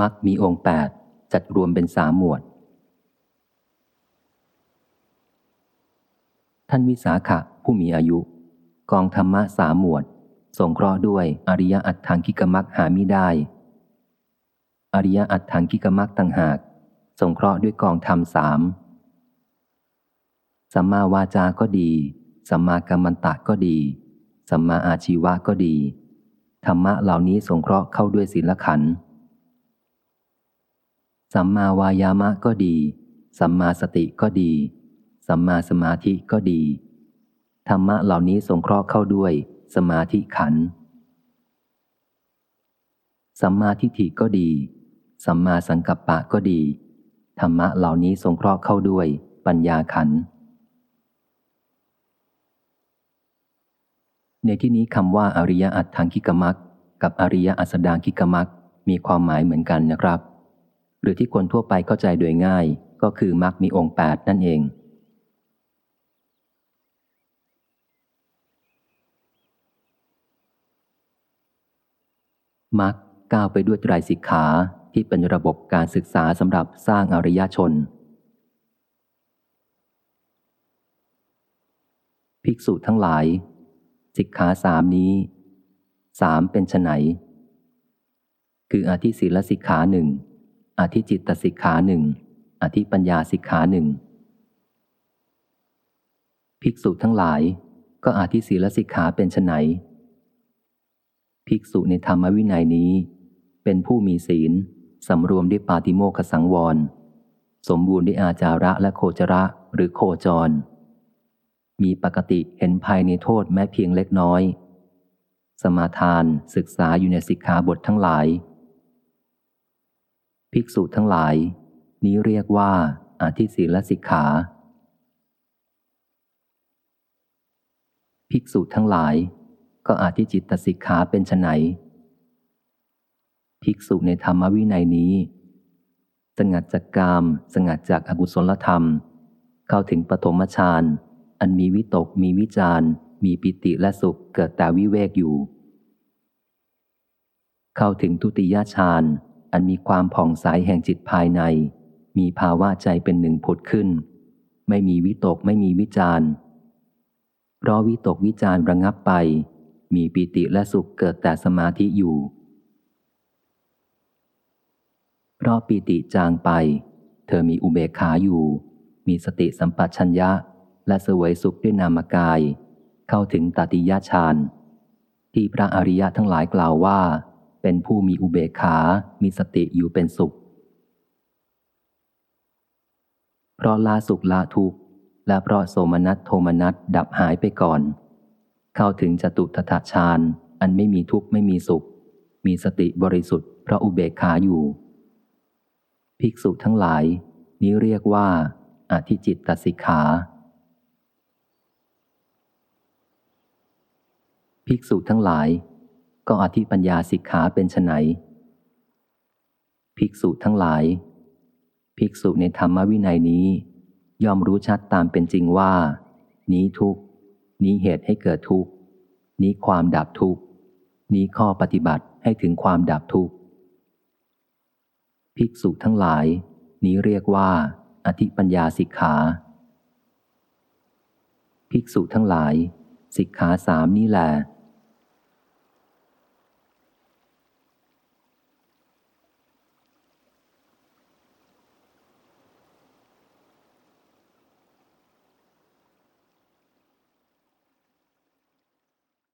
มักมีองค์แปดจัดรวมเป็นสามหมวด ท่านวิสาขะผู้มีอายุ กองธรรมะสามหมวด สงเคราะห์ด้วยอริยอัตถังกิกมักหามิได้ อริยอัตถังกิกมักต่างหาก สงเคราะห์ด้วยกองธรรมสามสัมมาวาจาก็ดีสัมมากัมมันตะก็ดีสัมมาอาชีวะก็ดี ธรรมะเหล่านี้สงเคราะห์เข้าด้วยศีลขันธ์ สัมมาวายามะก็ดี สัมมาสติก็ดี สัมมาสมาธิก็ดี ธรรมะเหล่านี้สงเคราะห์เข้าด้วย สมาธิขัน สัมมาทิฏฐิก็ดี สัมมาสังกัปปะก็ดี ธรรมะเหล่านี้สงเคราะห์เข้าด้วย ปัญญาขัน ในที่นี้คำว่าอริยอัตถังคิกมักกับอริยอัสดางคิกมักมีความหมายเหมือนกันนะครับ รือที่คนทั่วไปเข้าใจโดยง่าย ก็คือมักมีองค์แปดนั่นเองมักก้าวไปด้วยไตรสิกขาที่เป็นระบบการศึกษาสำหรับสร้างอริยชน ภิกษุทั้งหลาย สิกขาสามนี้สามเป็นไฉนคืออธิศีลสิกขาหนึ่ง อธิจิตตสิกขาหนึ่งอธิปัญญาสิกขาหนึ่งภิกษุทั้งหลายก็อธิศีลสิกขาเป็นไนภิกษุในธรรมวินัยนี้ เป็นผู้มีศีลสำรวมด้วยปาติโมขสังวร สมบูรณ์ด้วยอาจาระและโคจระหรือโคจร มีปกติเห็นภายในโทษแม้เพียงเล็กน้อย สมาทานศึกษาอยู่ในสิกขาบททั้งหลาย ภิกษุทั้งหลาย นี้เรียกว่าอาทิศีลสิกขา ภิกษุทั้งหลาย ก็อาทิจิตตสิกขาเป็นไนภิกษุในธรรมวินัยนี้ สงัดจากกาม สงัดจากอากุศลธรรม เข้าถึงปฐมฌานอันมีวิตกมีวิจารมีปิติและสุขเกิดแต่วิเวกอยู่ เข้าถึงทุติยฌาน อันมีความผ่องใสแห่งจิตภายใน มีภาวะใจเป็นหนึ่งผุดขึ้น ไม่มีวิตกไม่มีวิจารเพราะวิตกวิจารระงับไป มีปิติและสุขเกิดแต่สมาธิอยู่ เพราะปิติจางไป เธอมีอุเบกขาอยู่ มีสติสัมปชัญญะ และเสวยสุขด้วยนามกาย เข้าถึงตติยฌานที่พระอริยะทั้งหลายกล่าวว่า เป็นผู้มีอุเบกขา มีสติอยู่เป็นสุข เพราะลาสุขละทุกข์ และเพราะโสมนัสโทมนัสดับหายไปก่อน เข้าถึงจตุทถฌานอันไม่มีทุกข์ไม่มีสุข มีสติบริสุทธิ์เพราะอุเบกขาอยู่ ภิกษุทั้งหลาย นี้เรียกว่าอธิจิตตสิกขาภิกษุทั้งหลาย ก็อธิปัญญาสิกขาเป็นไนภิกษุทั้งหลาย ภิกษุในธรรมวินัยนี้ ย่อมรู้ชัดตามเป็นจริงว่า นี้ทุกนี้เหตุให้เกิดทุกนี้ความดับทุกนี้ข้อปฏิบัติให้ถึงความดับทุกภิกษุทั้งหลาย นี้เรียกว่า อธิปัญญาสิกขา ภิกษุทั้งหลาย สิกขาสามนี้แหละ